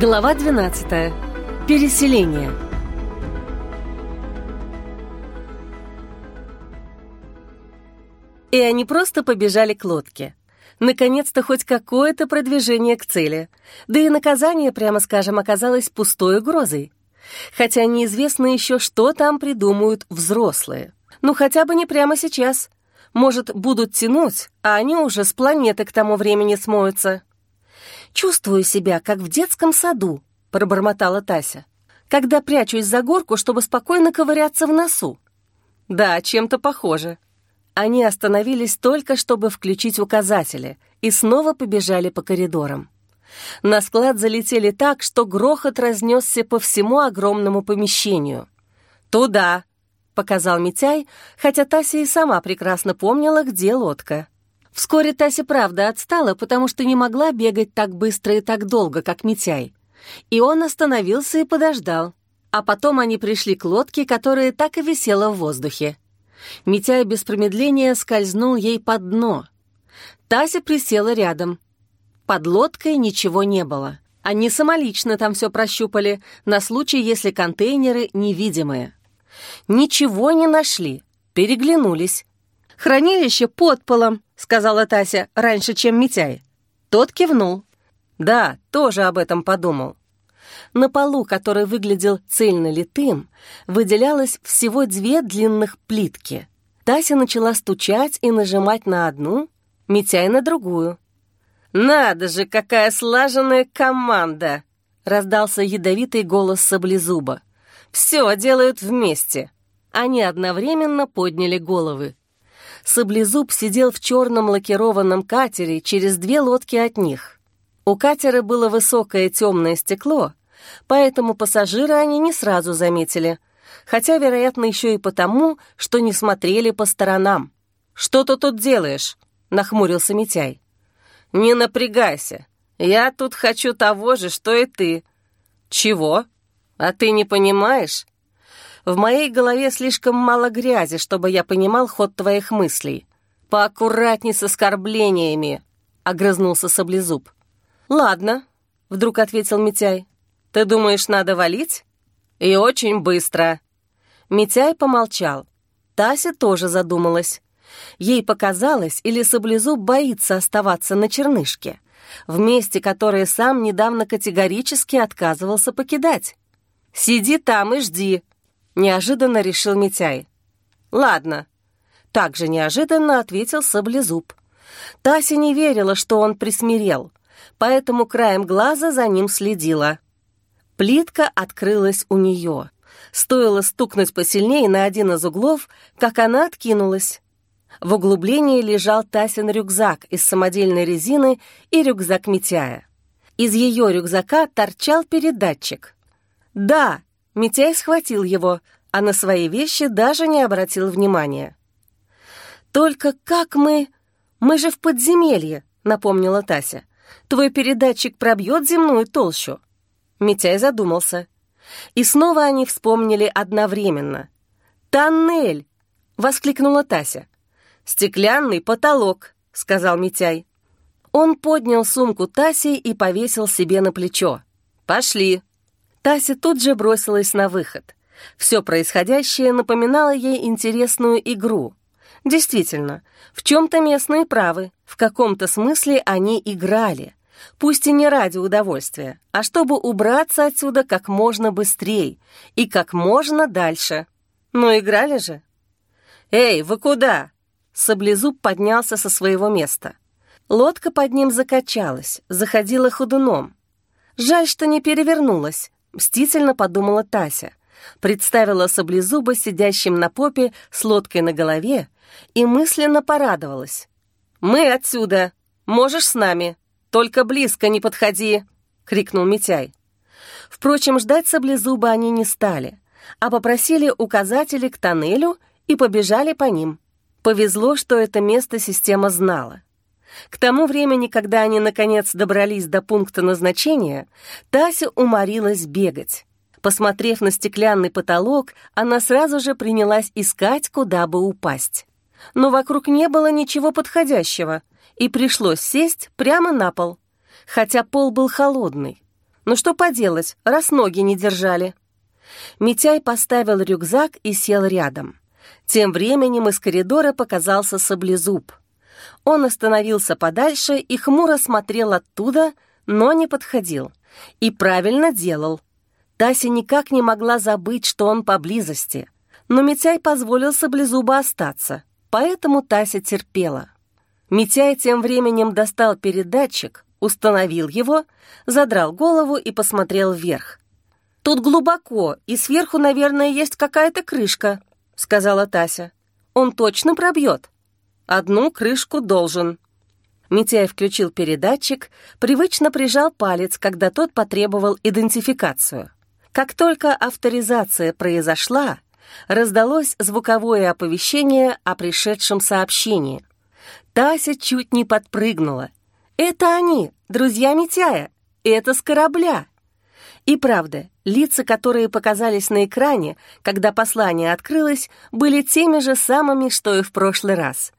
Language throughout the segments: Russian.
Глава 12. Переселение. И они просто побежали к лодке. Наконец-то хоть какое-то продвижение к цели. Да и наказание, прямо скажем, оказалось пустой угрозой. Хотя неизвестно еще, что там придумают взрослые. Ну, хотя бы не прямо сейчас. Может, будут тянуть, а они уже с планеты к тому времени смоются. «Чувствую себя, как в детском саду», — пробормотала Тася, «когда прячусь за горку, чтобы спокойно ковыряться в носу». «Да, чем-то похоже». Они остановились только, чтобы включить указатели, и снова побежали по коридорам. На склад залетели так, что грохот разнесся по всему огромному помещению. «Туда!» — показал Митяй, хотя Тася и сама прекрасно помнила, где лодка. Вскоре Тася правда отстала, потому что не могла бегать так быстро и так долго, как Митяй. И он остановился и подождал. А потом они пришли к лодке, которая так и висела в воздухе. Митяй без промедления скользнул ей под дно. Тася присела рядом. Под лодкой ничего не было. Они самолично там все прощупали, на случай, если контейнеры невидимые. Ничего не нашли, переглянулись. «Хранилище под полом», — сказала Тася, раньше, чем Митяй. Тот кивнул. «Да, тоже об этом подумал». На полу, который выглядел цельно литым, выделялось всего две длинных плитки. Тася начала стучать и нажимать на одну, Митяй на другую. «Надо же, какая слаженная команда!» — раздался ядовитый голос саблезуба. «Все делают вместе!» Они одновременно подняли головы. Саблезуб сидел в черном лакированном катере через две лодки от них. У катера было высокое темное стекло, поэтому пассажиры они не сразу заметили, хотя, вероятно, еще и потому, что не смотрели по сторонам. «Что ты тут делаешь?» — нахмурился Митяй. «Не напрягайся. Я тут хочу того же, что и ты». «Чего? А ты не понимаешь? В моей голове слишком мало грязи, чтобы я понимал ход твоих мыслей. Поаккуратней с оскорблениями», — огрызнулся Саблезуб. «Ладно», — вдруг ответил Митяй. «Ты думаешь, надо валить?» «И очень быстро». Митяй помолчал. Тася тоже задумалась. Ей показалось, или Саблезуб боится оставаться на чернышке, в месте, которое сам недавно категорически отказывался покидать. «Сиди там и жди», Неожиданно решил Митяй. «Ладно». Также неожиданно ответил Саблезуб. Тася не верила, что он присмирел, поэтому краем глаза за ним следила. Плитка открылась у нее. Стоило стукнуть посильнее на один из углов, как она откинулась. В углублении лежал Тасин рюкзак из самодельной резины и рюкзак Митяя. Из ее рюкзака торчал передатчик. Да, Митяй схватил его, а на свои вещи даже не обратил внимания. «Только как мы... Мы же в подземелье», — напомнила Тася. «Твой передатчик пробьет земную толщу». Митяй задумался. И снова они вспомнили одновременно. «Тоннель!» — воскликнула Тася. «Стеклянный потолок», — сказал Митяй. Он поднял сумку Таси и повесил себе на плечо. «Пошли!» Тася тут же бросилась на выход. Все происходящее напоминало ей интересную игру. Действительно, в чем-то местные правы, в каком-то смысле они играли. Пусть и не ради удовольствия, а чтобы убраться отсюда как можно быстрее и как можно дальше. Но играли же. «Эй, вы куда?» Саблезуб поднялся со своего места. Лодка под ним закачалась, заходила ходуном. Жаль, что не перевернулась, Мстительно подумала Тася. Представила саблезуба сидящим на попе с лодкой на голове и мысленно порадовалась. «Мы отсюда! Можешь с нами! Только близко не подходи!» — крикнул Митяй. Впрочем, ждать саблезуба они не стали, а попросили указатели к тоннелю и побежали по ним. Повезло, что это место система знала. К тому времени, когда они, наконец, добрались до пункта назначения, Тася уморилась бегать. Посмотрев на стеклянный потолок, она сразу же принялась искать, куда бы упасть. Но вокруг не было ничего подходящего, и пришлось сесть прямо на пол, хотя пол был холодный. Ну что поделать, раз ноги не держали. Митяй поставил рюкзак и сел рядом. Тем временем из коридора показался саблезуб. Он остановился подальше и хмуро смотрел оттуда, но не подходил. И правильно делал. Тася никак не могла забыть, что он поблизости. Но Митяй позволил саблезуба остаться, поэтому Тася терпела. Митяй тем временем достал передатчик, установил его, задрал голову и посмотрел вверх. «Тут глубоко, и сверху, наверное, есть какая-то крышка», — сказала Тася. «Он точно пробьет?» «Одну крышку должен». Митяй включил передатчик, привычно прижал палец, когда тот потребовал идентификацию. Как только авторизация произошла, раздалось звуковое оповещение о пришедшем сообщении. Тася чуть не подпрыгнула. «Это они, друзья Митяя! Это с корабля!» И правда, лица, которые показались на экране, когда послание открылось, были теми же самыми, что и в прошлый раз.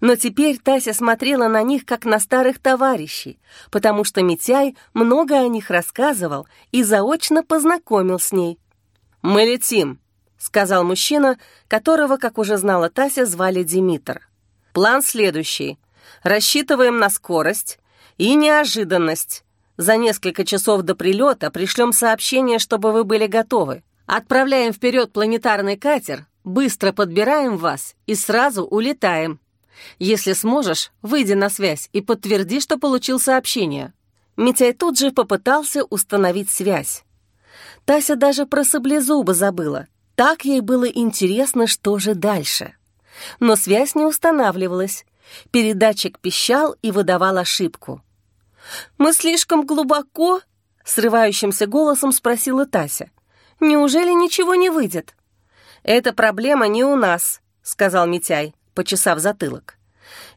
Но теперь Тася смотрела на них, как на старых товарищей, потому что Митяй много о них рассказывал и заочно познакомил с ней. «Мы летим», — сказал мужчина, которого, как уже знала Тася, звали Димитр. «План следующий. Рассчитываем на скорость и неожиданность. За несколько часов до прилета пришлем сообщение, чтобы вы были готовы. Отправляем вперед планетарный катер, быстро подбираем вас и сразу улетаем. Если сможешь, выйди на связь и подтверди, что получил сообщение». Митяй тут же попытался установить связь. Тася даже про саблезуба забыла. Так ей было интересно, что же дальше. Но связь не устанавливалась. Передатчик пищал и выдавал ошибку. «Мы слишком глубоко?» — срывающимся голосом спросила Тася. «Неужели ничего не выйдет?» «Эта проблема не у нас», — сказал Митяй, почесав затылок.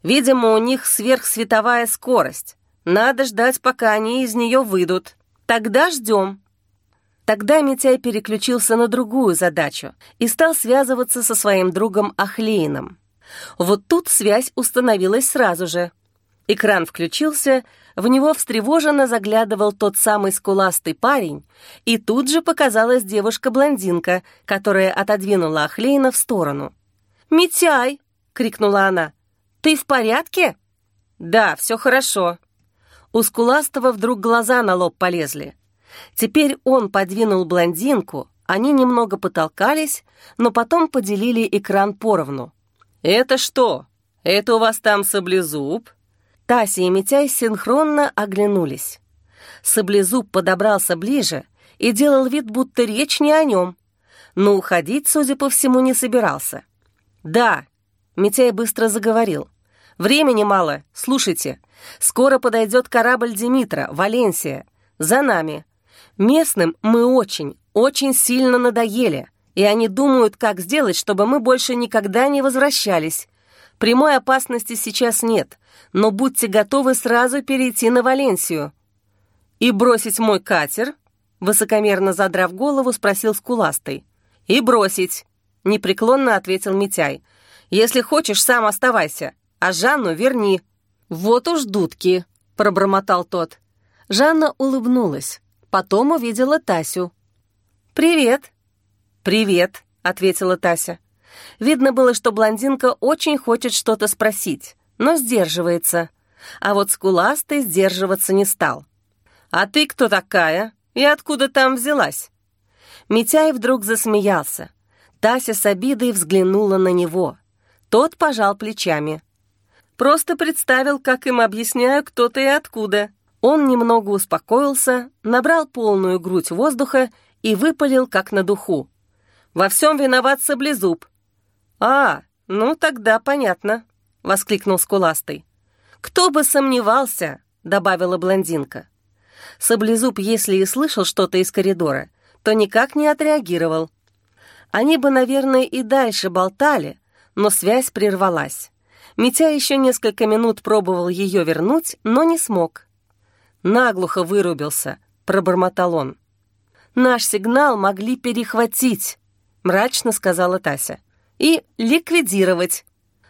«Видимо, у них сверхсветовая скорость. Надо ждать, пока они из нее выйдут. Тогда ждем». Тогда Митяй переключился на другую задачу и стал связываться со своим другом Ахлеином. Вот тут связь установилась сразу же. Экран включился, в него встревоженно заглядывал тот самый скуластый парень, и тут же показалась девушка-блондинка, которая отодвинула Ахлейна в сторону. «Митяй!» — крикнула она. «Ты в порядке?» «Да, все хорошо». У скуластого вдруг глаза на лоб полезли. Теперь он подвинул блондинку, они немного потолкались, но потом поделили экран поровну. «Это что? Это у вас там саблезуб?» Тася и Митяй синхронно оглянулись. Саблезуб подобрался ближе и делал вид, будто речь не о нем, но уходить, судя по всему, не собирался. «Да», — Митяй быстро заговорил, — «времени мало, слушайте. Скоро подойдет корабль Димитра, Валенсия. За нами. Местным мы очень, очень сильно надоели, и они думают, как сделать, чтобы мы больше никогда не возвращались. Прямой опасности сейчас нет, но будьте готовы сразу перейти на Валенсию». «И бросить мой катер?» Высокомерно задрав голову, спросил Скуластый. «И бросить», — непреклонно ответил Митяй. «Если хочешь, сам оставайся, а Жанну верни». «Вот уж дудки», — пробормотал тот. Жанна улыбнулась, потом увидела Тасю. «Привет». «Привет», — ответила Тася. Видно было, что блондинка очень хочет что-то спросить, но сдерживается. А вот скуластый сдерживаться не стал. «А ты кто такая? И откуда там взялась?» Митяй вдруг засмеялся. Тася с обидой взглянула на него. Тот пожал плечами. Просто представил, как им объясняю, кто ты и откуда. Он немного успокоился, набрал полную грудь воздуха и выпалил, как на духу. «Во всем виноват саблезуб. «А, ну тогда понятно», — воскликнул Скуластый. «Кто бы сомневался», — добавила блондинка. Саблезуб, если и слышал что-то из коридора, то никак не отреагировал. Они бы, наверное, и дальше болтали, но связь прервалась. Митя еще несколько минут пробовал ее вернуть, но не смог. «Наглухо вырубился», — пробормотал он. «Наш сигнал могли перехватить», — мрачно сказала Тася и ликвидировать.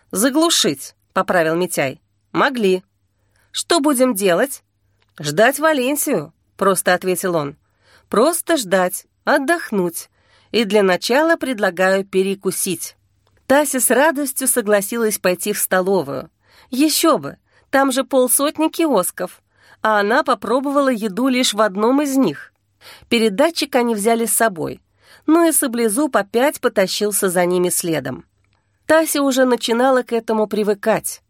Заглушить, поправил Митяй. Могли. Что будем делать? Ждать Валенсию. просто ответил он. «Просто ждать, отдохнуть. И для начала предлагаю перекусить». Тася с радостью согласилась пойти в столовую. Еще бы, там же полсотни киосков, а она попробовала еду лишь в одном из них. Передатчик они взяли с собой, но и Саблезуб опять потащился за ними следом. Тася уже начинала к этому привыкать.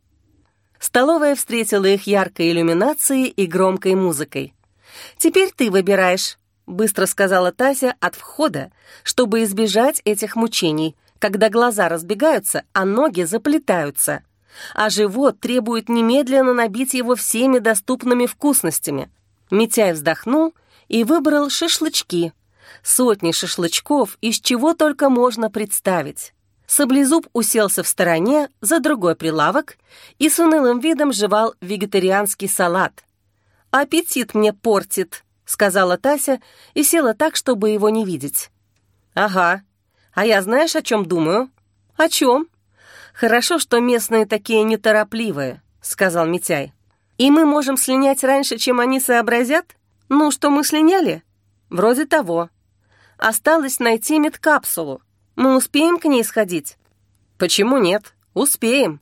Столовая встретила их яркой иллюминацией и громкой музыкой. «Теперь ты выбираешь», — быстро сказала Тася от входа, чтобы избежать этих мучений, когда глаза разбегаются, а ноги заплетаются а живот требует немедленно набить его всеми доступными вкусностями. Митяй вздохнул и выбрал шашлычки. Сотни шашлычков, из чего только можно представить. Саблезуб уселся в стороне за другой прилавок и с унылым видом жевал вегетарианский салат. «Аппетит мне портит», — сказала Тася и села так, чтобы его не видеть. «Ага. А я знаешь, о чем думаю?» «О чем?» «Хорошо, что местные такие неторопливые», — сказал Митяй. «И мы можем слинять раньше, чем они сообразят? Ну, что мы слиняли?» «Вроде того. Осталось найти медкапсулу. Мы успеем к ней сходить?» «Почему нет? Успеем.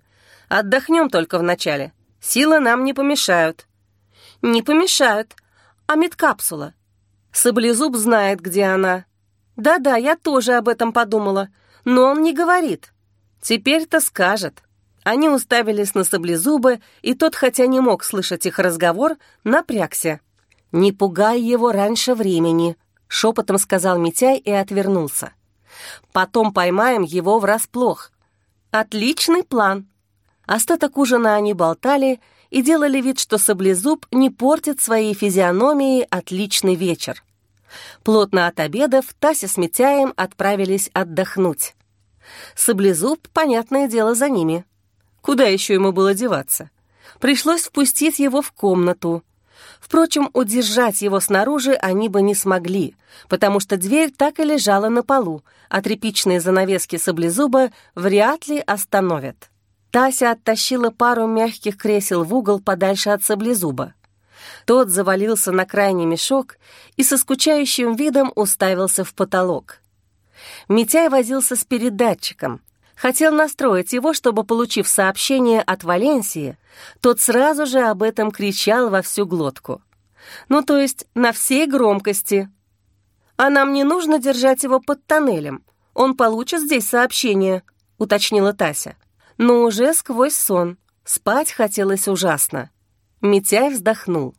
Отдохнем только вначале. Силы нам не помешают». «Не помешают. А медкапсула?» Саблезуб знает, где она. «Да-да, я тоже об этом подумала, но он не говорит». Теперь-то скажет. Они уставились на саблезубы, и тот, хотя не мог слышать их разговор, напрягся. «Не пугай его раньше времени», — шепотом сказал Митяй и отвернулся. «Потом поймаем его врасплох». «Отличный план». Остаток ужина они болтали и делали вид, что саблезуб не портит своей физиономии отличный вечер. Плотно от обедов Тася с Митяем отправились отдохнуть. Саблезуб, понятное дело, за ними. Куда еще ему было деваться? Пришлось впустить его в комнату. Впрочем, удержать его снаружи они бы не смогли, потому что дверь так и лежала на полу, а тряпичные занавески саблезуба вряд ли остановят. Тася оттащила пару мягких кресел в угол подальше от саблезуба. Тот завалился на крайний мешок и со скучающим видом уставился в потолок. Митяй возился с передатчиком. Хотел настроить его, чтобы, получив сообщение от Валенсии, тот сразу же об этом кричал во всю глотку. Ну, то есть на всей громкости. «А нам не нужно держать его под тоннелем. Он получит здесь сообщение», — уточнила Тася. Но уже сквозь сон. Спать хотелось ужасно. Митяй вздохнул.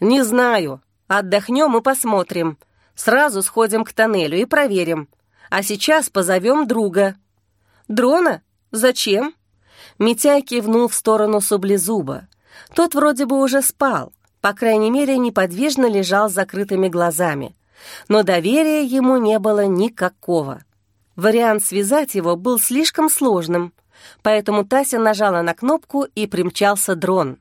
«Не знаю. Отдохнем и посмотрим. Сразу сходим к тоннелю и проверим. А сейчас позовем друга». «Дрона? Зачем?» Митяй кивнул в сторону саблезуба. Тот вроде бы уже спал, по крайней мере, неподвижно лежал с закрытыми глазами. Но доверия ему не было никакого. Вариант связать его был слишком сложным, поэтому Тася нажала на кнопку и примчался дрон.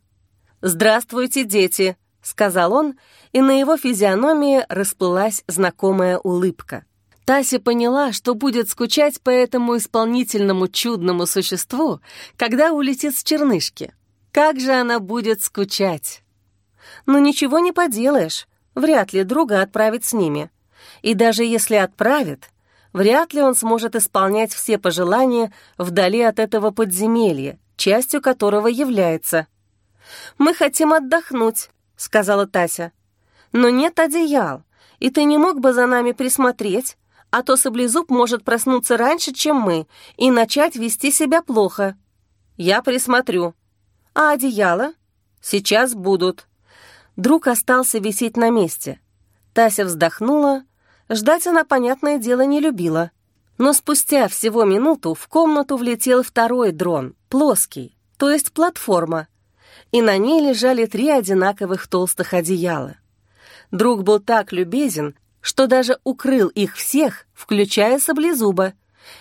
«Здравствуйте, дети!» — сказал он, и на его физиономии расплылась знакомая улыбка. Тася поняла, что будет скучать по этому исполнительному чудному существу, когда улетит с чернышки. Как же она будет скучать? Но ничего не поделаешь, вряд ли друга отправить с ними. И даже если отправит, вряд ли он сможет исполнять все пожелания вдали от этого подземелья, частью которого является. «Мы хотим отдохнуть», — сказала Тася. «Но нет одеял, и ты не мог бы за нами присмотреть?» а то саблезуб может проснуться раньше, чем мы, и начать вести себя плохо. Я присмотрю. А одеяло? Сейчас будут. Друг остался висеть на месте. Тася вздохнула. Ждать она, понятное дело, не любила. Но спустя всего минуту в комнату влетел второй дрон, плоский, то есть платформа, и на ней лежали три одинаковых толстых одеяла. Друг был так любезен, что даже укрыл их всех, включая саблезуба,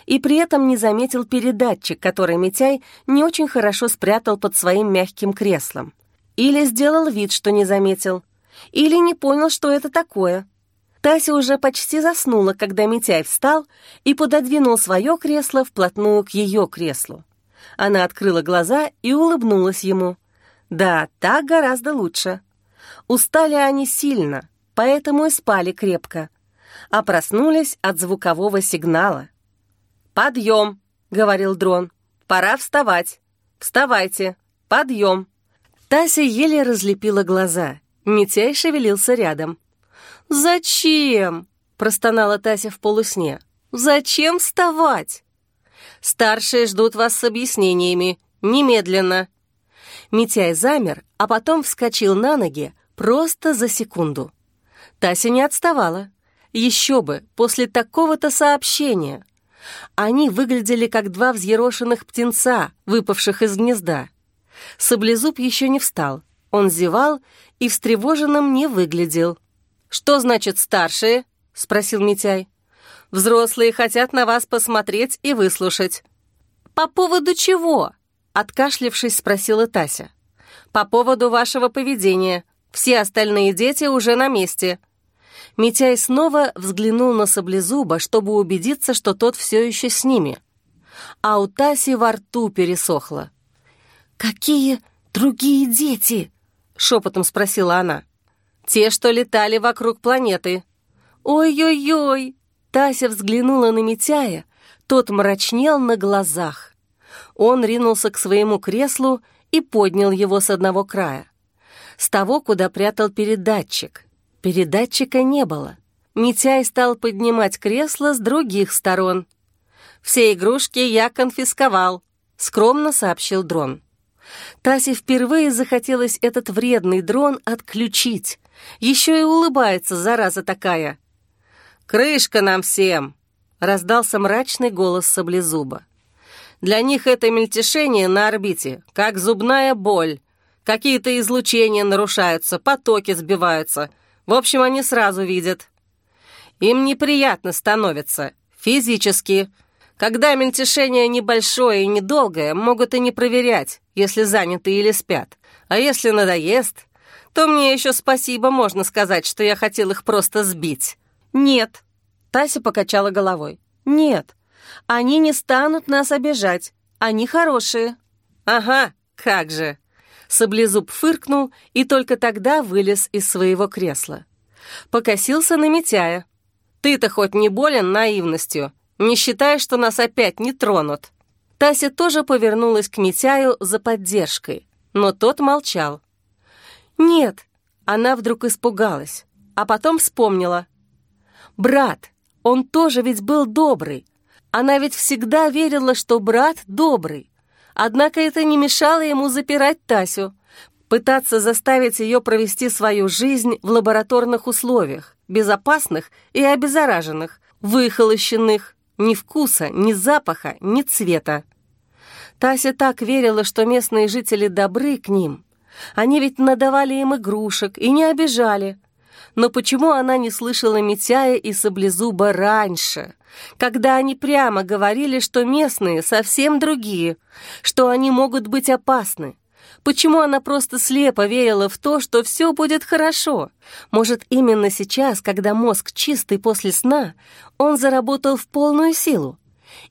и при этом не заметил передатчик, который Митяй не очень хорошо спрятал под своим мягким креслом. Или сделал вид, что не заметил, или не понял, что это такое. Тася уже почти заснула, когда Митяй встал и пододвинул свое кресло вплотную к ее креслу. Она открыла глаза и улыбнулась ему. Да, так гораздо лучше. Устали они сильно, поэтому и спали крепко. А проснулись от звукового сигнала. «Подъем!» — говорил дрон. «Пора вставать! Вставайте! Подъем!» Тася еле разлепила глаза. Митяй шевелился рядом. «Зачем?» — простонала Тася в полусне. «Зачем вставать?» «Старшие ждут вас с объяснениями. Немедленно!» Митяй замер, а потом вскочил на ноги просто за секунду. Тася не отставала. Еще бы, после такого-то сообщения. Они выглядели как два взъерошенных птенца, выпавших из гнезда. Саблезуб еще не встал. Он зевал и встревоженным не выглядел. «Что значит старшие?» — спросил Митяй. «Взрослые хотят на вас посмотреть и выслушать». «По поводу чего?» Откашлившись, спросила Тася. «По поводу вашего поведения. Все остальные дети уже на месте». Митяй снова взглянул на Саблезуба, чтобы убедиться, что тот все еще с ними. А у Таси во рту пересохло. «Какие другие дети?» — шепотом спросила она. «Те, что летали вокруг планеты». «Ой-ой-ой!» Тася взглянула на Митяя, тот мрачнел на глазах. Он ринулся к своему креслу и поднял его с одного края. С того, куда прятал передатчик. Передатчика не было. Митяй стал поднимать кресло с других сторон. «Все игрушки я конфисковал», — скромно сообщил дрон. Тасе впервые захотелось этот вредный дрон отключить. Еще и улыбается, зараза такая. «Крышка нам всем!» — раздался мрачный голос саблезуба. Для них это мельтешение на орбите, как зубная боль. Какие-то излучения нарушаются, потоки сбиваются. В общем, они сразу видят. Им неприятно становится, физически. Когда мельтешение небольшое и недолгое, могут и не проверять, если заняты или спят. А если надоест, то мне еще спасибо можно сказать, что я хотел их просто сбить. Нет. Тася покачала головой. Нет. Они не станут нас обижать. Они хорошие». «Ага, как же!» Саблезуб фыркнул и только тогда вылез из своего кресла. Покосился на Митяя. «Ты-то хоть не болен наивностью? Не считаешь, что нас опять не тронут?» Тася тоже повернулась к Митяю за поддержкой, но тот молчал. «Нет», она вдруг испугалась, а потом вспомнила. «Брат, он тоже ведь был добрый, она ведь всегда верила, что брат добрый. Однако это не мешало ему запирать Тасю, пытаться заставить ее провести свою жизнь в лабораторных условиях, безопасных и обеззараженных, выхолощенных, ни вкуса, ни запаха, ни цвета. Тася так верила, что местные жители добры к ним. Они ведь надавали им игрушек и не обижали. Но почему она не слышала Митяя и Саблезуба раньше? когда они прямо говорили, что местные совсем другие, что они могут быть опасны. Почему она просто слепо верила в то, что все будет хорошо? Может, именно сейчас, когда мозг чистый после сна, он заработал в полную силу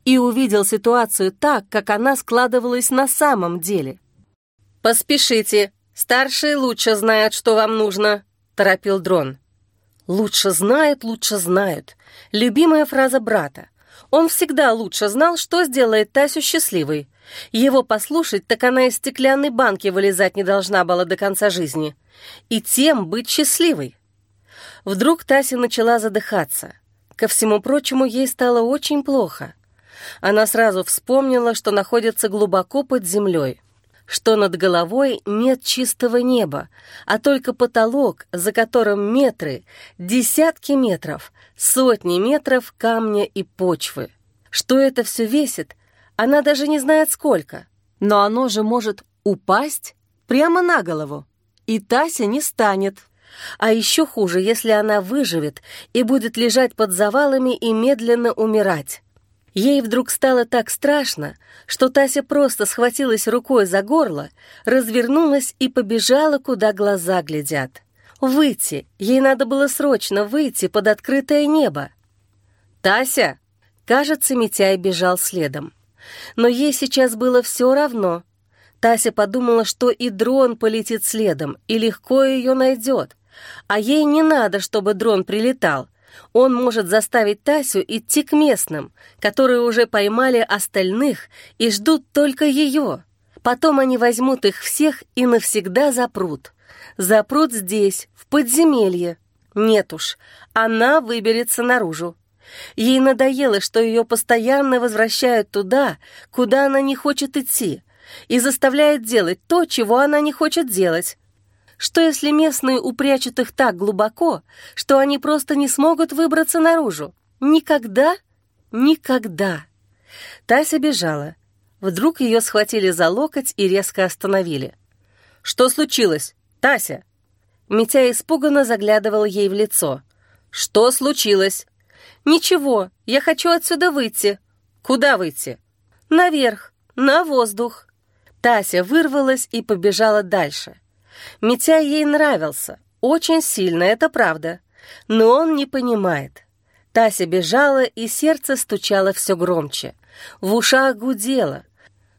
и увидел ситуацию так, как она складывалась на самом деле? «Поспешите, старшие лучше знают, что вам нужно», — торопил дрон. «Лучше знают, лучше знают». Любимая фраза брата. Он всегда лучше знал, что сделает Тасю счастливой. Его послушать, так она из стеклянной банки вылезать не должна была до конца жизни. И тем быть счастливой. Вдруг Тася начала задыхаться. Ко всему прочему, ей стало очень плохо. Она сразу вспомнила, что находится глубоко под землей что над головой нет чистого неба, а только потолок, за которым метры, десятки метров, сотни метров камня и почвы. Что это все весит, она даже не знает сколько, но оно же может упасть прямо на голову, и Тася не станет. А еще хуже, если она выживет и будет лежать под завалами и медленно умирать. Ей вдруг стало так страшно, что Тася просто схватилась рукой за горло, развернулась и побежала, куда глаза глядят. Выйти! Ей надо было срочно выйти под открытое небо. «Тася!» Кажется, Митяй бежал следом. Но ей сейчас было все равно. Тася подумала, что и дрон полетит следом, и легко ее найдет. А ей не надо, чтобы дрон прилетал. Он может заставить Тасю идти к местным, которые уже поймали остальных и ждут только ее. Потом они возьмут их всех и навсегда запрут. Запрут здесь, в подземелье. Нет уж, она выберется наружу. Ей надоело, что ее постоянно возвращают туда, куда она не хочет идти, и заставляют делать то, чего она не хочет делать. Что если местные упрячут их так глубоко, что они просто не смогут выбраться наружу? Никогда? Никогда. Тася бежала. Вдруг ее схватили за локоть и резко остановили. «Что случилось? Тася?» Митя испуганно заглядывал ей в лицо. «Что случилось?» «Ничего, я хочу отсюда выйти». «Куда выйти?» «Наверх, на воздух». Тася вырвалась и побежала дальше. Митя ей нравился, очень сильно, это правда. Но он не понимает. Тася бежала, и сердце стучало все громче. В ушах гудело.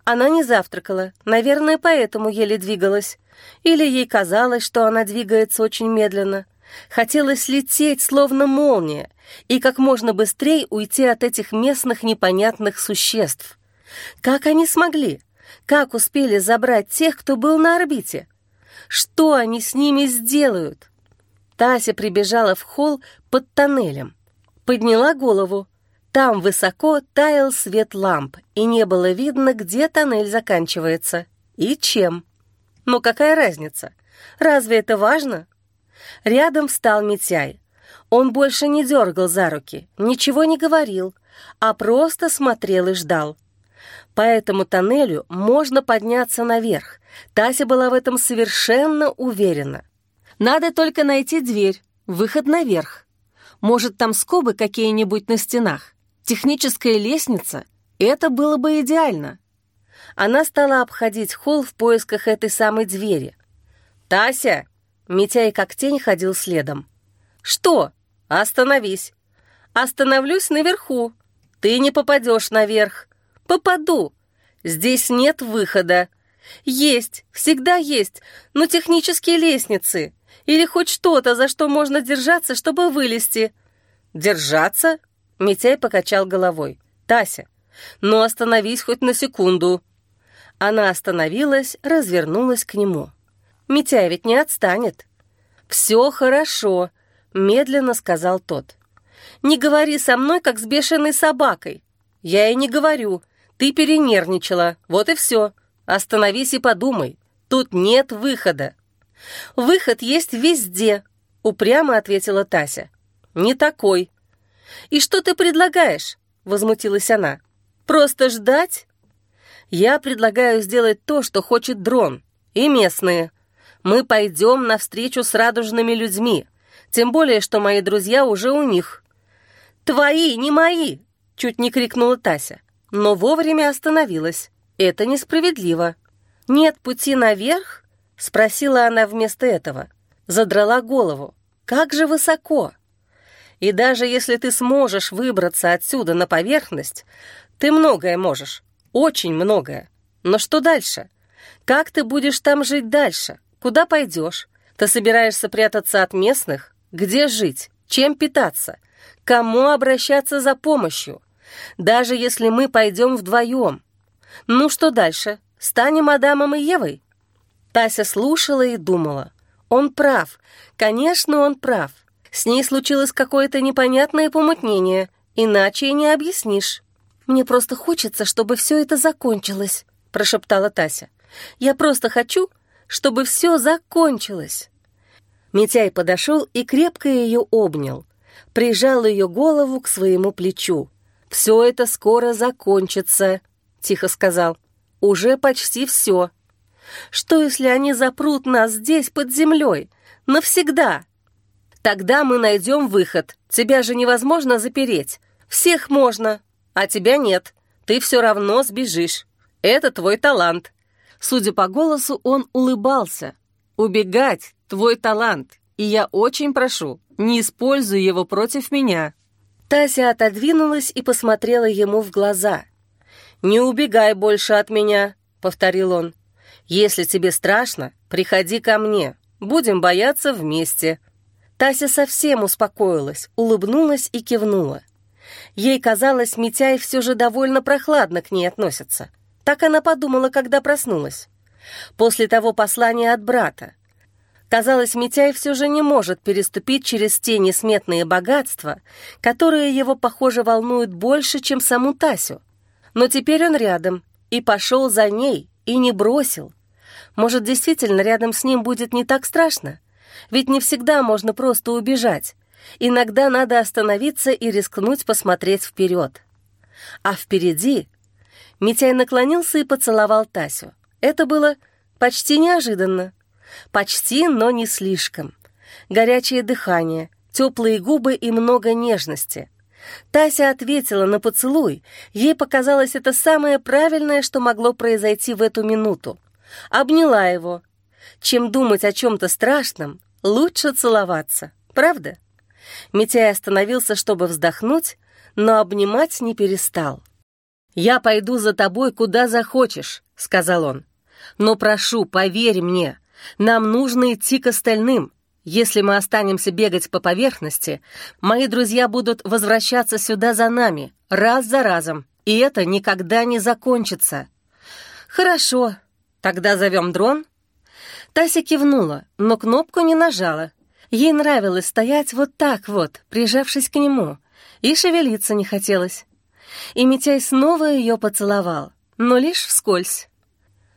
Она не завтракала, наверное, поэтому еле двигалась. Или ей казалось, что она двигается очень медленно. Хотелось лететь, словно молния, и как можно быстрее уйти от этих местных непонятных существ. Как они смогли? Как успели забрать тех, кто был на орбите? Что они с ними сделают? Тася прибежала в холл под тоннелем. Подняла голову. Там высоко таял свет ламп, и не было видно, где тоннель заканчивается. И чем. Но какая разница? Разве это важно? Рядом встал Митяй. Он больше не дергал за руки, ничего не говорил, а просто смотрел и ждал. По этому тоннелю можно подняться наверх. Тася была в этом совершенно уверена. Надо только найти дверь, выход наверх. Может, там скобы какие-нибудь на стенах. Техническая лестница — это было бы идеально. Она стала обходить холл в поисках этой самой двери. «Тася!» Митяй как тень ходил следом. «Что? Остановись!» «Остановлюсь наверху. Ты не попадешь наверх. Попаду. Здесь нет выхода. Есть, всегда есть, но технические лестницы. Или хоть что-то, за что можно держаться, чтобы вылезти». «Держаться?» Митяй покачал головой. «Тася, ну остановись хоть на секунду». Она остановилась, развернулась к нему. Митяй ведь не отстанет. «Все хорошо», — медленно сказал тот. «Не говори со мной, как с бешеной собакой». «Я и не говорю. Ты перенервничала. Вот и все. Остановись и подумай. Тут нет выхода». «Выход есть везде», — упрямо ответила Тася. «Не такой». «И что ты предлагаешь?» — возмутилась она. «Просто ждать?» «Я предлагаю сделать то, что хочет дрон. И местные мы пойдем навстречу с радужными людьми, тем более, что мои друзья уже у них». «Твои, не мои!» — чуть не крикнула Тася, но вовремя остановилась. «Это несправедливо». «Нет пути наверх?» — спросила она вместо этого. Задрала голову. «Как же высоко!» «И даже если ты сможешь выбраться отсюда на поверхность, ты многое можешь, очень многое. Но что дальше? Как ты будешь там жить дальше? Куда пойдешь? Ты собираешься прятаться от местных? Где жить? Чем питаться? Кому обращаться за помощью? Даже если мы пойдем вдвоем. Ну что дальше? Станем Адамом и Евой? Тася слушала и думала. Он прав. Конечно, он прав. С ней случилось какое-то непонятное помутнение, иначе и не объяснишь. «Мне просто хочется, чтобы все это закончилось», — прошептала Тася. «Я просто хочу, чтобы все закончилось. Митяй подошел и крепко ее обнял, прижал ее голову к своему плечу. «Все это скоро закончится», — тихо сказал. «Уже почти все. Что, если они запрут нас здесь под землей? Навсегда?» «Тогда мы найдем выход. Тебя же невозможно запереть. Всех можно, а тебя нет. Ты все равно сбежишь. Это твой талант. Судя по голосу, он улыбался. «Убегать — твой талант, и я очень прошу, не используй его против меня». Тася отодвинулась и посмотрела ему в глаза. «Не убегай больше от меня», — повторил он. «Если тебе страшно, приходи ко мне. будем бояться вместе». Тася совсем успокоилась, улыбнулась и кивнула. Ей казалось, Митяй все же довольно прохладно к ней относится. Так она подумала, когда проснулась. После того послания от брата. Казалось, Митяй все же не может переступить через те несметные богатства, которые его, похоже, волнуют больше, чем саму Тасю. Но теперь он рядом, и пошел за ней, и не бросил. Может, действительно, рядом с ним будет не так страшно? Ведь не всегда можно просто убежать. Иногда надо остановиться и рискнуть посмотреть вперед. А впереди... Митяй наклонился и поцеловал Тасю. Это было почти неожиданно. Почти, но не слишком. Горячее дыхание, теплые губы и много нежности. Тася ответила на поцелуй. Ей показалось это самое правильное, что могло произойти в эту минуту. Обняла его. Чем думать о чем-то страшном, лучше целоваться. Правда? Митяй остановился, чтобы вздохнуть, но обнимать не перестал. «Я пойду за тобой, куда захочешь», — сказал он. «Но прошу, поверь мне, нам нужно идти к остальным. Если мы останемся бегать по поверхности, мои друзья будут возвращаться сюда за нами, раз за разом, и это никогда не закончится». «Хорошо, тогда зовем дрон?» Тася кивнула, но кнопку не нажала, Ей нравилось стоять вот так вот, прижавшись к нему, и шевелиться не хотелось. И Митяй снова ее поцеловал, но лишь вскользь.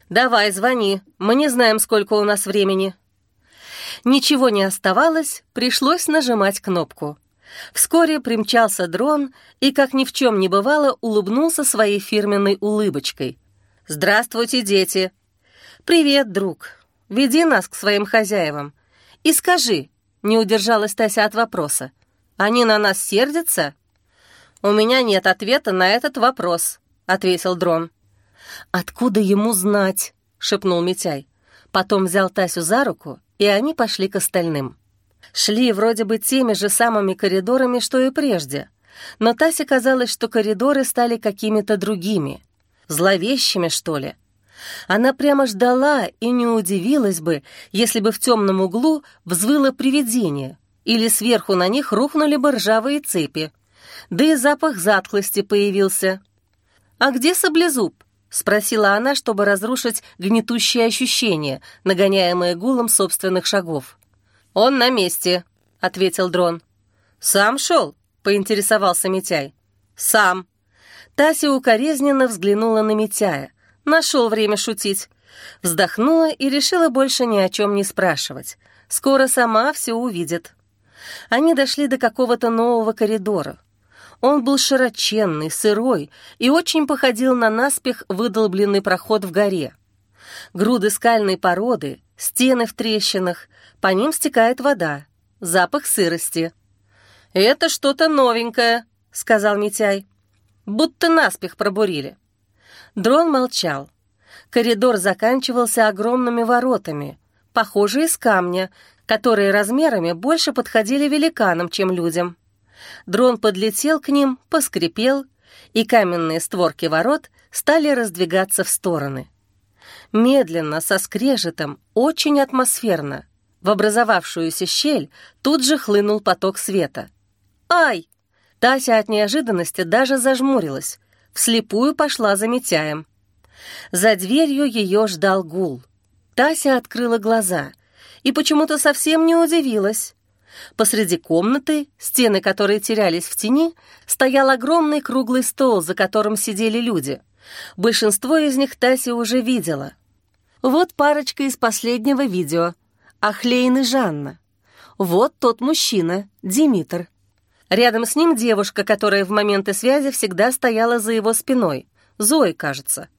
«Давай, звони, мы не знаем, сколько у нас времени». Ничего не оставалось, пришлось нажимать кнопку. Вскоре примчался дрон и, как ни в чем не бывало, улыбнулся своей фирменной улыбочкой. «Здравствуйте, дети!» «Привет, друг. Веди нас к своим хозяевам. И скажи, не удержалась Тася от вопроса. «Они на нас сердятся?» «У меня нет ответа на этот вопрос», — ответил Дрон. «Откуда ему знать?» — шепнул Митяй. Потом взял Тасю за руку, и они пошли к остальным. Шли вроде бы теми же самыми коридорами, что и прежде. Но Тасе казалось, что коридоры стали какими-то другими. Зловещими, что ли. Она прямо ждала и не удивилась бы, если бы в темном углу взвыло привидение, или сверху на них рухнули бы ржавые цепи. Да и запах затхлости появился. «А где саблезуб?» — спросила она, чтобы разрушить гнетущие ощущения, нагоняемые гулом собственных шагов. «Он на месте», — ответил дрон. «Сам шел?» — поинтересовался Митяй. «Сам». Тася укоризненно взглянула на Митяя. Нашел время шутить. Вздохнула и решила больше ни о чем не спрашивать. Скоро сама все увидит. Они дошли до какого-то нового коридора. Он был широченный, сырой и очень походил на наспех выдолбленный проход в горе. Груды скальной породы, стены в трещинах, по ним стекает вода, запах сырости. «Это что-то новенькое», — сказал Митяй. «Будто наспех пробурили». Дрон молчал. Коридор заканчивался огромными воротами, похожие из камня, которые размерами больше подходили великанам, чем людям. Дрон подлетел к ним, поскрипел, и каменные створки ворот стали раздвигаться в стороны. Медленно, со скрежетом, очень атмосферно. В образовавшуюся щель тут же хлынул поток света. «Ай!» Тася от неожиданности даже зажмурилась, вслепую пошла за Митяем. За дверью ее ждал гул. Тася открыла глаза и почему-то совсем не удивилась. Посреди комнаты, стены которой терялись в тени, стоял огромный круглый стол, за которым сидели люди. Большинство из них Тася уже видела. Вот парочка из последнего видео. Ахлейн и Жанна. Вот тот мужчина, Димитр. Рядом с ним девушка, которая в моменты связи всегда стояла за его спиной. Зои, кажется.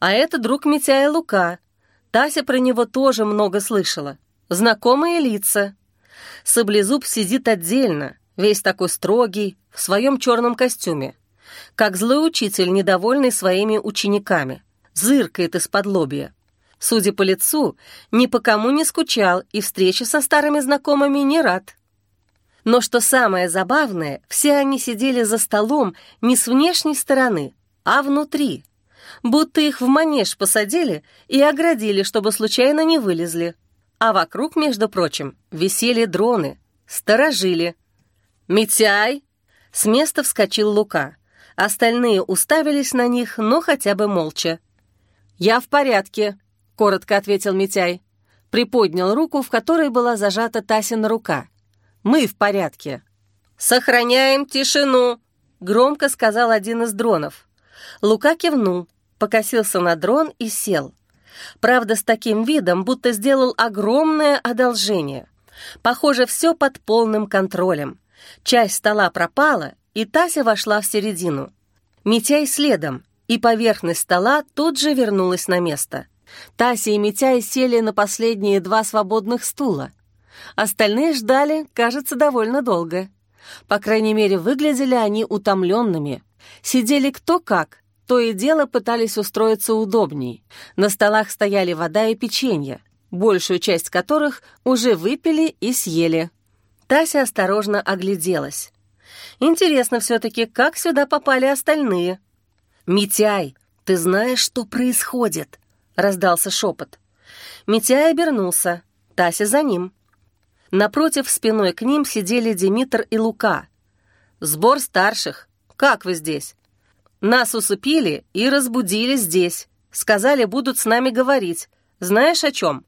А это друг Митяя Лука. Тася про него тоже много слышала. Знакомые лица. Саблезуб сидит отдельно, весь такой строгий, в своем черном костюме. Как злой учитель, недовольный своими учениками. Зыркает из-под лобья. Судя по лицу, ни по кому не скучал и встречи со старыми знакомыми не рад. Но что самое забавное, все они сидели за столом не с внешней стороны, а внутри. Будто их в манеж посадили и оградили, чтобы случайно не вылезли. А вокруг, между прочим, висели дроны, сторожили. «Митяй!» С места вскочил Лука. Остальные уставились на них, но хотя бы молча. «Я в порядке», — коротко ответил Митяй. Приподнял руку, в которой была зажата Тасина рука. «Мы в порядке». «Сохраняем тишину», — громко сказал один из дронов. Лука кивнул, покосился на дрон и сел. Правда, с таким видом, будто сделал огромное одолжение. Похоже, все под полным контролем. Часть стола пропала, и Тася вошла в середину. Митяй следом, и поверхность стола тут же вернулась на место. Тася и Митяй сели на последние два свободных стула. Остальные ждали, кажется, довольно долго. По крайней мере, выглядели они утомленными. Сидели кто как, то и дело пытались устроиться удобней. На столах стояли вода и печенье, большую часть которых уже выпили и съели. Тася осторожно огляделась. Интересно все-таки, как сюда попали остальные. «Митяй, ты знаешь, что происходит?» — раздался шепот. Митяй обернулся, Тася за ним. Напротив, спиной к ним сидели Димитр и Лука. «Сбор старших. Как вы здесь?» Нас усыпили и разбудили здесь. Сказали, будут с нами говорить. Знаешь о чем?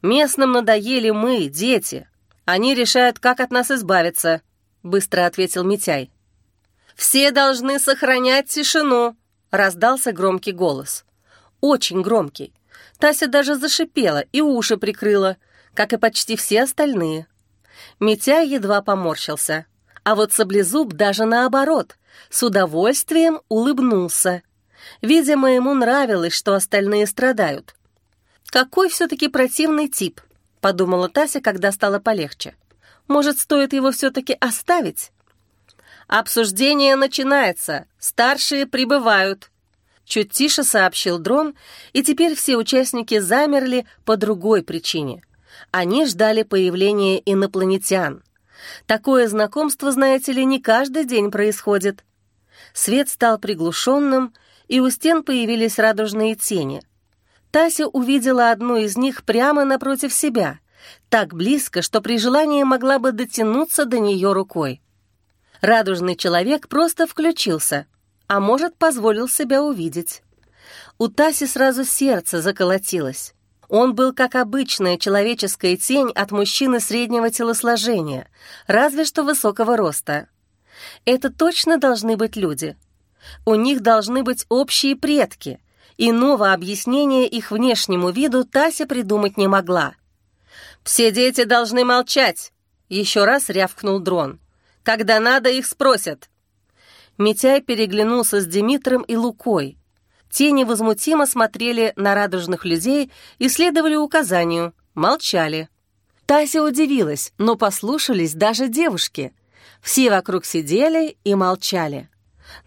Местным надоели мы, дети. Они решают, как от нас избавиться», — быстро ответил Митяй. «Все должны сохранять тишину», — раздался громкий голос. Очень громкий. Тася даже зашипела и уши прикрыла, как и почти все остальные. Митяй едва поморщился. А вот Саблезуб даже наоборот, с удовольствием улыбнулся. Видимо, ему нравилось, что остальные страдают. «Какой все-таки противный тип», — подумала Тася, когда стало полегче. «Может, стоит его все-таки оставить?» «Обсуждение начинается. Старшие прибывают», — чуть тише сообщил дрон, и теперь все участники замерли по другой причине. Они ждали появления инопланетян. Такое знакомство, знаете ли, не каждый день происходит. Свет стал приглушенным, и у стен появились радужные тени. Тася увидела одну из них прямо напротив себя, так близко, что при желании могла бы дотянуться до нее рукой. Радужный человек просто включился, а может, позволил себя увидеть. У Таси сразу сердце заколотилось. Он был как обычная человеческая тень от мужчины среднего телосложения, разве что высокого роста. Это точно должны быть люди. У них должны быть общие предки. Иного объяснения их внешнему виду Тася придумать не могла. «Все дети должны молчать!» — еще раз рявкнул дрон. «Когда надо, их спросят!» Митяй переглянулся с Димитром и Лукой, те невозмутимо смотрели на радужных людей и следовали указанию, молчали. Тася удивилась, но послушались даже девушки. Все вокруг сидели и молчали.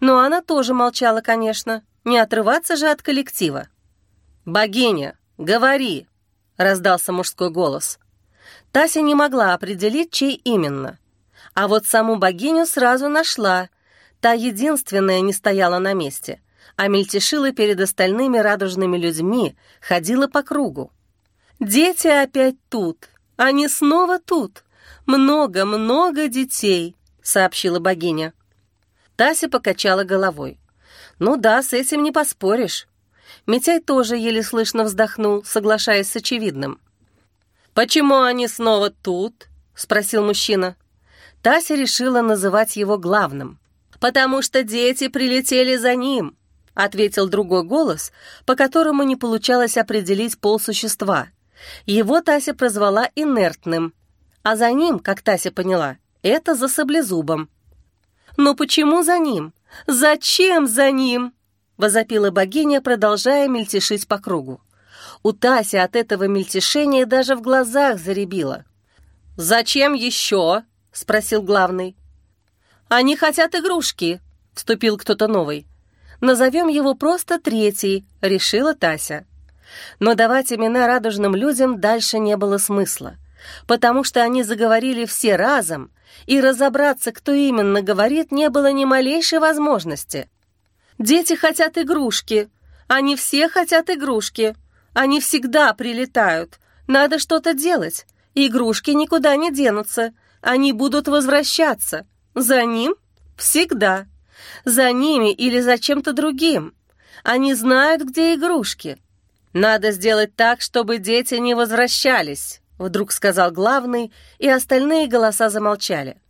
Но она тоже молчала, конечно, не отрываться же от коллектива. «Богиня, говори!» — раздался мужской голос. Тася не могла определить, чей именно. А вот саму богиню сразу нашла. Та единственная не стояла на месте а мельтешила перед остальными радужными людьми, ходила по кругу. «Дети опять тут! Они снова тут! Много-много детей!» — сообщила богиня. Тася покачала головой. «Ну да, с этим не поспоришь». Митяй тоже еле слышно вздохнул, соглашаясь с очевидным. «Почему они снова тут?» — спросил мужчина. Тася решила называть его главным. «Потому что дети прилетели за ним. — ответил другой голос, по которому не получалось определить пол существа. Его Тася прозвала инертным, а за ним, как Тася поняла, это за саблезубом. «Но почему за ним? Зачем за ним?» — возопила богиня, продолжая мельтешить по кругу. У Таси от этого мельтешения даже в глазах заребило. «Зачем еще?» — спросил главный. «Они хотят игрушки», — вступил кто-то новый. Назовем его просто третий, решила Тася. Но давать имена радужным людям дальше не было смысла, потому что они заговорили все разом, и разобраться, кто именно говорит, не было ни малейшей возможности. «Дети хотят игрушки. Они все хотят игрушки. Они всегда прилетают. Надо что-то делать. Игрушки никуда не денутся. Они будут возвращаться. За ним? Всегда. За ними или за чем-то другим. Они знают, где игрушки. Надо сделать так, чтобы дети не возвращались, вдруг сказал главный, и остальные голоса замолчали.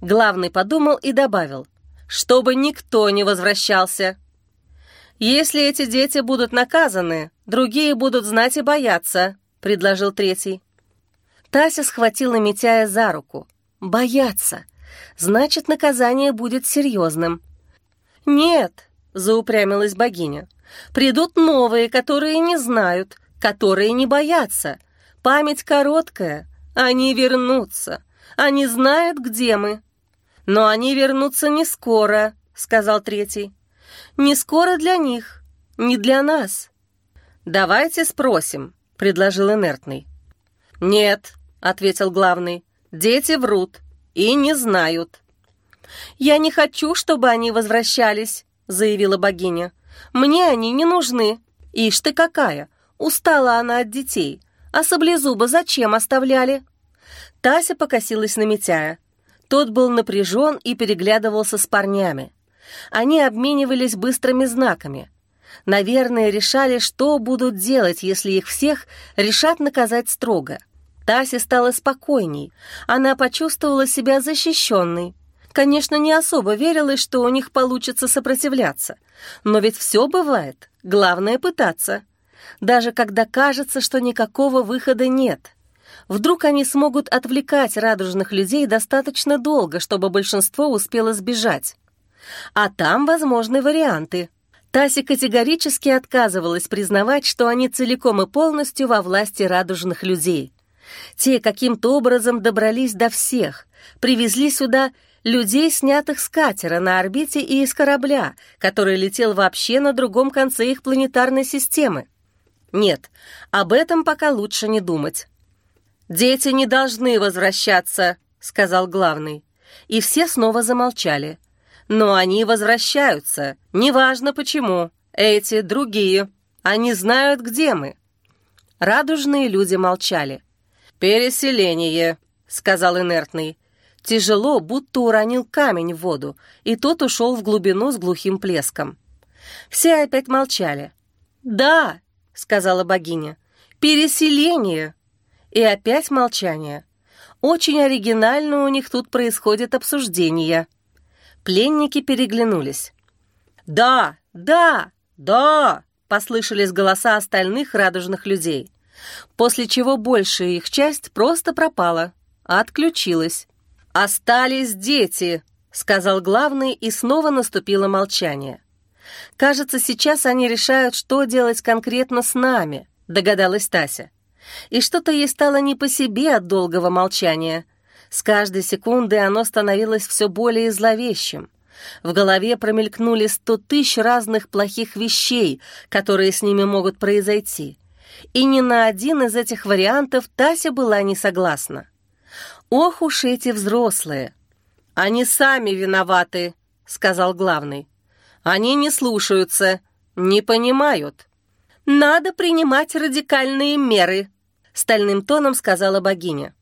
Главный подумал и добавил, чтобы никто не возвращался. Если эти дети будут наказаны, другие будут знать и бояться, предложил третий. Тася схватила Митяя за руку. Бояться. Значит, наказание будет серьезным. «Нет», — заупрямилась богиня, — «придут новые, которые не знают, которые не боятся. Память короткая, они вернутся. Они знают, где мы». «Но они вернутся не скоро», — сказал третий. «Не скоро для них, не для нас». «Давайте спросим», — предложил инертный. «Нет», — ответил главный, — «дети врут и не знают». «Я не хочу, чтобы они возвращались», — заявила богиня. «Мне они не нужны. Ишь ты какая! Устала она от детей. А саблезуба зачем оставляли?» Тася покосилась на Митяя. Тот был напряжен и переглядывался с парнями. Они обменивались быстрыми знаками. Наверное, решали, что будут делать, если их всех решат наказать строго. Тасе стало спокойней. Она почувствовала себя защищенной. Конечно, не особо верилась, что у них получится сопротивляться. Но ведь все бывает. Главное — пытаться. Даже когда кажется, что никакого выхода нет. Вдруг они смогут отвлекать радужных людей достаточно долго, чтобы большинство успело сбежать. А там возможны варианты. Таси категорически отказывалась признавать, что они целиком и полностью во власти радужных людей. Те каким-то образом добрались до всех, привезли сюда людей, снятых с катера на орбите и из корабля, который летел вообще на другом конце их планетарной системы. Нет, об этом пока лучше не думать. «Дети не должны возвращаться», — сказал главный. И все снова замолчали. «Но они возвращаются, неважно почему. Эти, другие. Они знают, где мы». Радужные люди молчали. «Переселение», — сказал инертный. Тяжело, будто уронил камень в воду, и тот ушел в глубину с глухим плеском. Все опять молчали. «Да», — сказала богиня, — «переселение». И опять молчание. Очень оригинально у них тут происходит обсуждение. Пленники переглянулись. «Да, да, да!» — послышались голоса остальных радужных людей. После чего большая их часть просто пропала, отключилась. «Остались дети», — сказал главный, и снова наступило молчание. «Кажется, сейчас они решают, что делать конкретно с нами», — догадалась Тася. И что-то ей стало не по себе от долгого молчания. С каждой секундой оно становилось все более зловещим. В голове промелькнули сто тысяч разных плохих вещей, которые с ними могут произойти. И ни на один из этих вариантов Тася была не согласна. «Ох уж эти взрослые!» «Они сами виноваты», — сказал главный. «Они не слушаются, не понимают». «Надо принимать радикальные меры», — стальным тоном сказала богиня.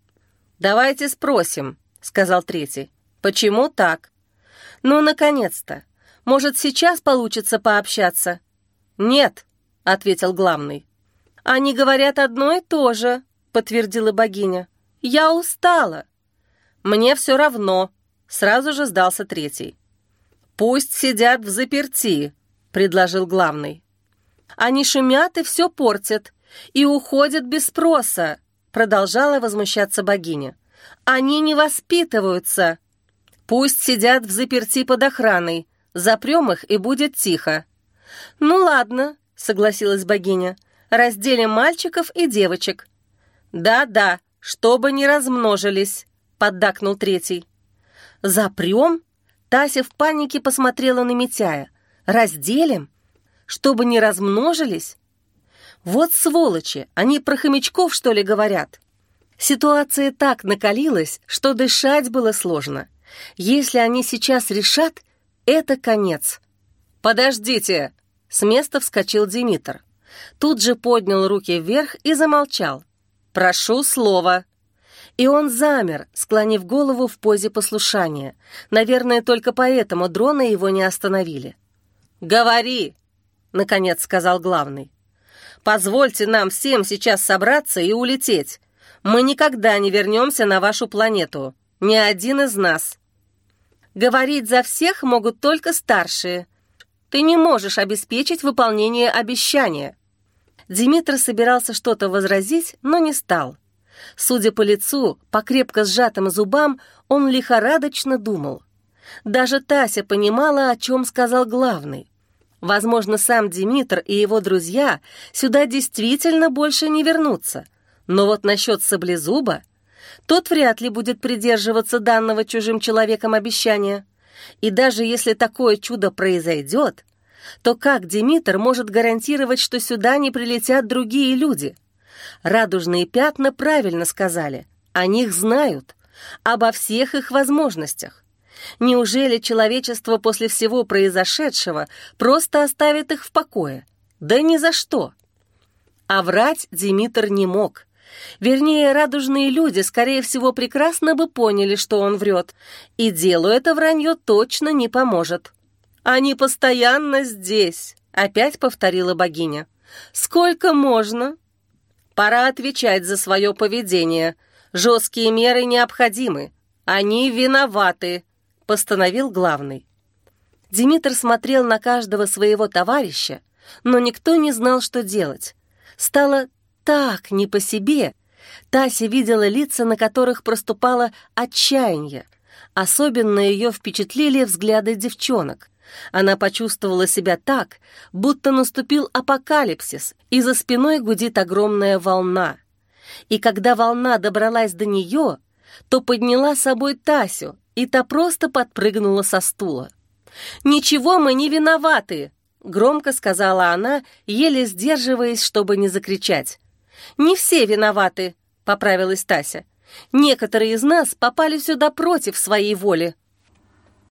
«Давайте спросим», — сказал третий. «Почему так?» «Ну, наконец-то! Может, сейчас получится пообщаться?» «Нет», — ответил главный. «Они говорят одно и то же», — подтвердила богиня. «Я устала». «Мне все равно», — сразу же сдался третий. «Пусть сидят в заперти», — предложил главный. «Они шумят и все портят, и уходят без спроса», — продолжала возмущаться богиня. «Они не воспитываются». «Пусть сидят в заперти под охраной, запрем их и будет тихо». «Ну ладно», — согласилась богиня, — «разделим мальчиков и девочек». «Да-да», «Чтобы не размножились», — поддакнул третий. «Запрем?» Тася в панике посмотрела на Митяя. «Разделим? Чтобы не размножились?» «Вот сволочи! Они про хомячков, что ли, говорят?» Ситуация так накалилась, что дышать было сложно. Если они сейчас решат, это конец. «Подождите!» С места вскочил Димитр. Тут же поднял руки вверх и замолчал. Прошу слова». И он замер, склонив голову в позе послушания. Наверное, только поэтому дроны его не остановили. «Говори!» — наконец сказал главный. «Позвольте нам всем сейчас собраться и улететь. Мы никогда не вернемся на вашу планету. Ни один из нас. Говорить за всех могут только старшие. Ты не можешь обеспечить выполнение обещания». Димитр собирался что-то возразить, но не стал. Судя по лицу, по крепко сжатым зубам, он лихорадочно думал. Даже Тася понимала, о чем сказал главный. Возможно, сам Димитр и его друзья сюда действительно больше не вернутся. Но вот насчет саблезуба, тот вряд ли будет придерживаться данного чужим человеком обещания. И даже если такое чудо произойдет, то как Димитр может гарантировать, что сюда не прилетят другие люди? Радужные пятна правильно сказали. О них знают. Обо всех их возможностях. Неужели человечество после всего произошедшего просто оставит их в покое? Да ни за что. А врать Димитр не мог. Вернее, радужные люди, скорее всего, прекрасно бы поняли, что он врет, и делу это вранье точно не поможет. «Они постоянно здесь», — опять повторила богиня. «Сколько можно?» «Пора отвечать за свое поведение. Жесткие меры необходимы. Они виноваты», — постановил главный. Димитр смотрел на каждого своего товарища, но никто не знал, что делать. Стало так не по себе. Тася видела лица, на которых проступало отчаяние. Особенно ее впечатлили взгляды девчонок. Она почувствовала себя так, будто наступил апокалипсис, и за спиной гудит огромная волна. И когда волна добралась до нее, то подняла с собой Тасю, и та просто подпрыгнула со стула. «Ничего мы не виноваты!» — громко сказала она, еле сдерживаясь, чтобы не закричать. «Не все виноваты», — поправилась Тася. «Некоторые из нас попали сюда против своей воли».